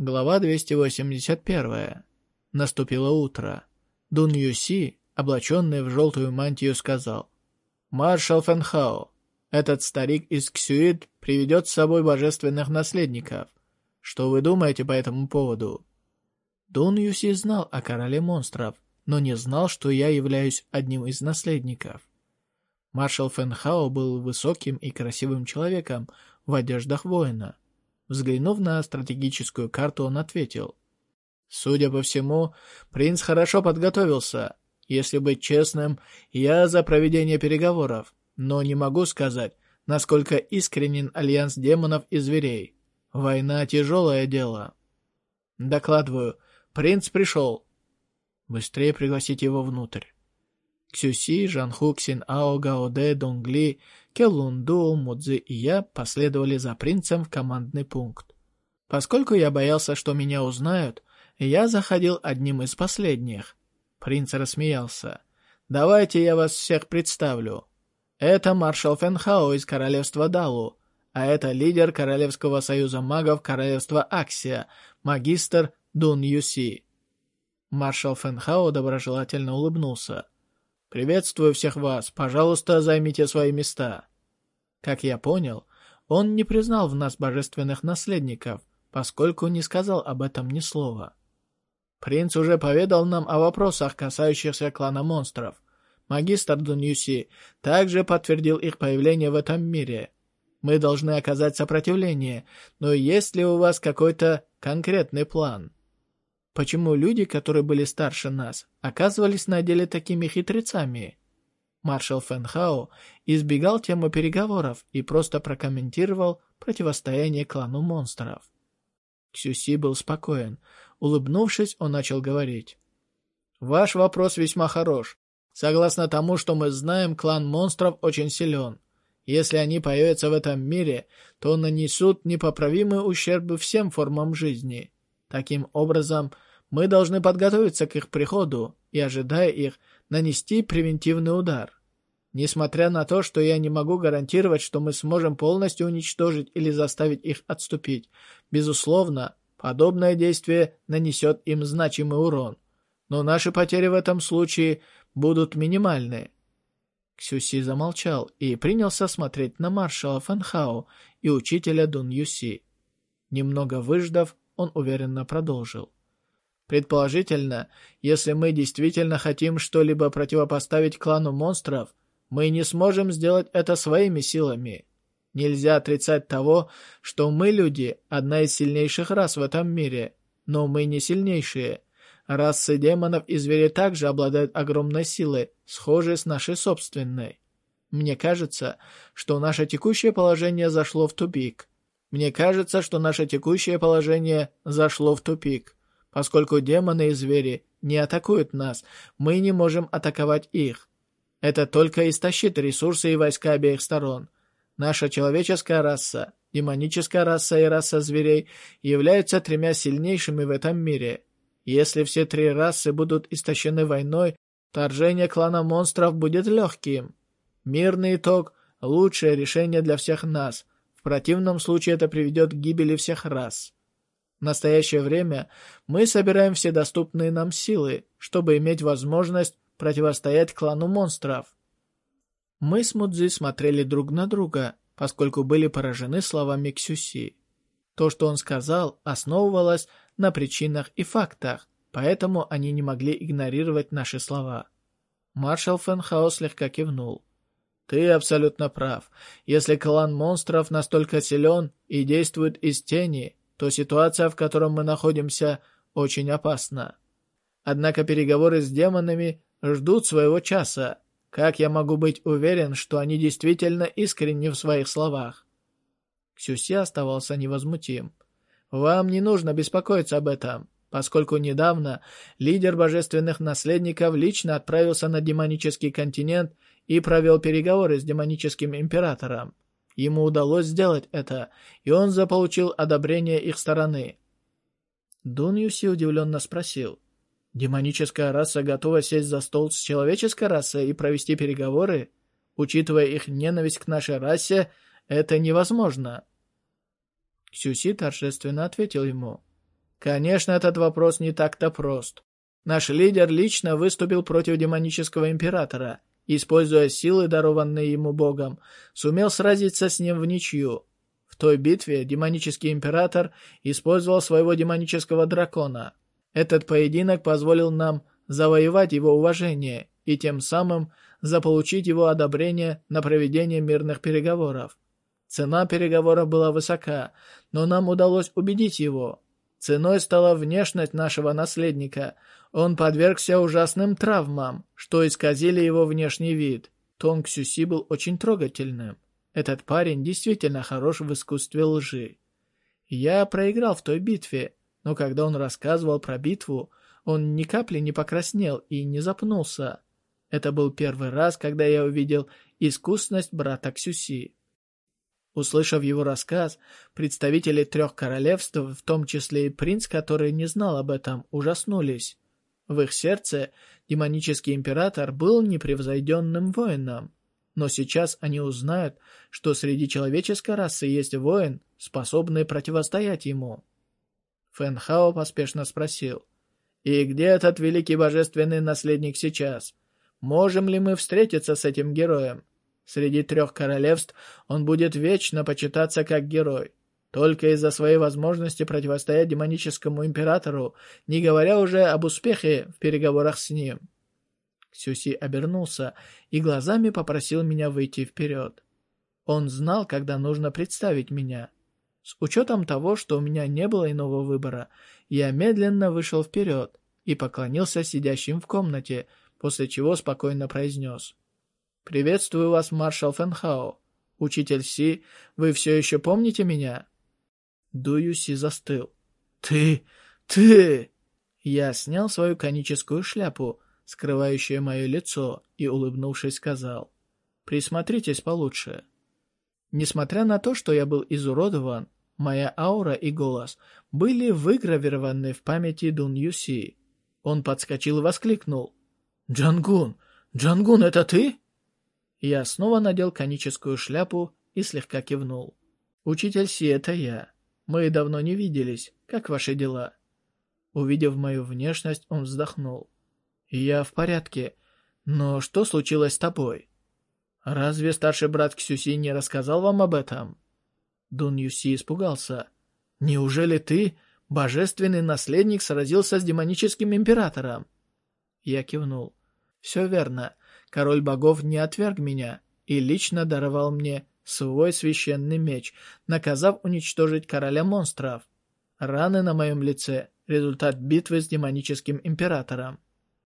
Глава 281. Наступило утро. Дун Юси, облаченный в желтую мантию, сказал. «Маршал Фэнхао, этот старик из Ксюит приведет с собой божественных наследников. Что вы думаете по этому поводу?» Дун Юси знал о короле монстров, но не знал, что я являюсь одним из наследников. Маршал Фэнхао был высоким и красивым человеком в одеждах воина. Взглянув на стратегическую карту, он ответил. «Судя по всему, принц хорошо подготовился. Если быть честным, я за проведение переговоров, но не могу сказать, насколько искренен альянс демонов и зверей. Война — тяжелое дело». «Докладываю, принц пришел». «Быстрее пригласите его внутрь». Ксюси, Жанху, Ао, Гаоде, Донгли, Келунду, Мудзи и я последовали за принцем в командный пункт. Поскольку я боялся, что меня узнают, я заходил одним из последних. Принц рассмеялся. «Давайте я вас всех представлю. Это маршал Фенхао из королевства Далу, а это лидер Королевского союза магов королевства Аксия, магистр Дун Юси». Маршал Фенхао доброжелательно улыбнулся. «Приветствую всех вас. Пожалуйста, займите свои места». Как я понял, он не признал в нас божественных наследников, поскольку не сказал об этом ни слова. Принц уже поведал нам о вопросах, касающихся клана монстров. Магистр Дуньюси также подтвердил их появление в этом мире. Мы должны оказать сопротивление, но есть ли у вас какой-то конкретный план?» Почему люди, которые были старше нас, оказывались на деле такими хитрецами? Маршал Фэнхао избегал темы переговоров и просто прокомментировал противостояние клану монстров. Ксюси был спокоен. Улыбнувшись, он начал говорить. «Ваш вопрос весьма хорош. Согласно тому, что мы знаем, клан монстров очень силен. Если они появятся в этом мире, то нанесут непоправимый ущерб всем формам жизни. Таким образом, мы должны подготовиться к их приходу и, ожидая их, нанести превентивный удар. Несмотря на то, что я не могу гарантировать, что мы сможем полностью уничтожить или заставить их отступить, безусловно, подобное действие нанесет им значимый урон. Но наши потери в этом случае будут минимальны. Ксюси замолчал и принялся смотреть на маршала Фанхао и учителя Дун Юси. Немного выждав, он уверенно продолжил. Предположительно, если мы действительно хотим что-либо противопоставить клану монстров, мы не сможем сделать это своими силами. Нельзя отрицать того, что мы, люди, одна из сильнейших рас в этом мире, но мы не сильнейшие. Расы демонов и зверей также обладают огромной силой, схожей с нашей собственной. Мне кажется, что наше текущее положение зашло в тупик. Мне кажется, что наше текущее положение зашло в тупик. Поскольку демоны и звери не атакуют нас, мы не можем атаковать их. Это только истощит ресурсы и войска обеих сторон. Наша человеческая раса, демоническая раса и раса зверей являются тремя сильнейшими в этом мире. Если все три расы будут истощены войной, вторжение клана монстров будет легким. Мирный итог – лучшее решение для всех нас. В противном случае это приведет к гибели всех рас. В настоящее время мы собираем все доступные нам силы, чтобы иметь возможность противостоять клану монстров. Мы с Мудзи смотрели друг на друга, поскольку были поражены словами Ксюси. То, что он сказал, основывалось на причинах и фактах, поэтому они не могли игнорировать наши слова. Маршал Фенхаус слегка кивнул. «Ты абсолютно прав. Если клан монстров настолько силен и действует из тени, то ситуация, в которой мы находимся, очень опасна. Однако переговоры с демонами ждут своего часа. Как я могу быть уверен, что они действительно искренни в своих словах? Ксюси оставался невозмутим. Вам не нужно беспокоиться об этом, поскольку недавно лидер божественных наследников лично отправился на демонический континент и провел переговоры с демоническим императором. Ему удалось сделать это, и он заполучил одобрение их стороны. Дун Юси удивленно спросил. «Демоническая раса готова сесть за стол с человеческой расой и провести переговоры? Учитывая их ненависть к нашей расе, это невозможно». Ксюси торжественно ответил ему. Конечно, этот вопрос не так-то прост. Наш лидер лично выступил против демонического императора, используя силы, дарованные ему богом, сумел сразиться с ним в ничью. В той битве демонический император использовал своего демонического дракона. Этот поединок позволил нам завоевать его уважение и тем самым заполучить его одобрение на проведение мирных переговоров. Цена переговоров была высока, но нам удалось убедить его. Ценой стала внешность нашего наследника. Он подвергся ужасным травмам, что исказили его внешний вид. Тон Ксюси был очень трогательным. Этот парень действительно хорош в искусстве лжи. Я проиграл в той битве, но когда он рассказывал про битву, он ни капли не покраснел и не запнулся. Это был первый раз, когда я увидел искусность брата Ксюси. Услышав его рассказ, представители трех королевств, в том числе и принц, который не знал об этом, ужаснулись. В их сердце демонический император был непревзойденным воином. Но сейчас они узнают, что среди человеческой расы есть воин, способный противостоять ему. Фэн Хао поспешно спросил, «И где этот великий божественный наследник сейчас? Можем ли мы встретиться с этим героем? Среди трех королевств он будет вечно почитаться как герой. Только из-за своей возможности противостоять демоническому императору, не говоря уже об успехе в переговорах с ним. Ксюси обернулся и глазами попросил меня выйти вперед. Он знал, когда нужно представить меня. С учетом того, что у меня не было иного выбора, я медленно вышел вперед и поклонился сидящим в комнате, после чего спокойно произнес — «Приветствую вас, маршал Фэнхао. Учитель Си, вы все еще помните меня?» Дую Си застыл. «Ты... ты...» Я снял свою коническую шляпу, скрывающую мое лицо, и, улыбнувшись, сказал. «Присмотритесь получше». Несмотря на то, что я был изуродован, моя аура и голос были выгравированы в памяти Дун Юси. Он подскочил и воскликнул. «Джангун! Джангун, это ты?» Я снова надел коническую шляпу и слегка кивнул. «Учитель Си, это я. Мы давно не виделись. Как ваши дела?» Увидев мою внешность, он вздохнул. «Я в порядке. Но что случилось с тобой?» «Разве старший брат Ксюси не рассказал вам об этом?» Дун Юси испугался. «Неужели ты, божественный наследник, сразился с демоническим императором?» Я кивнул. «Все верно король богов не отверг меня и лично даровал мне свой священный меч, наказав уничтожить короля монстров. Раны на моем лице — результат битвы с демоническим императором.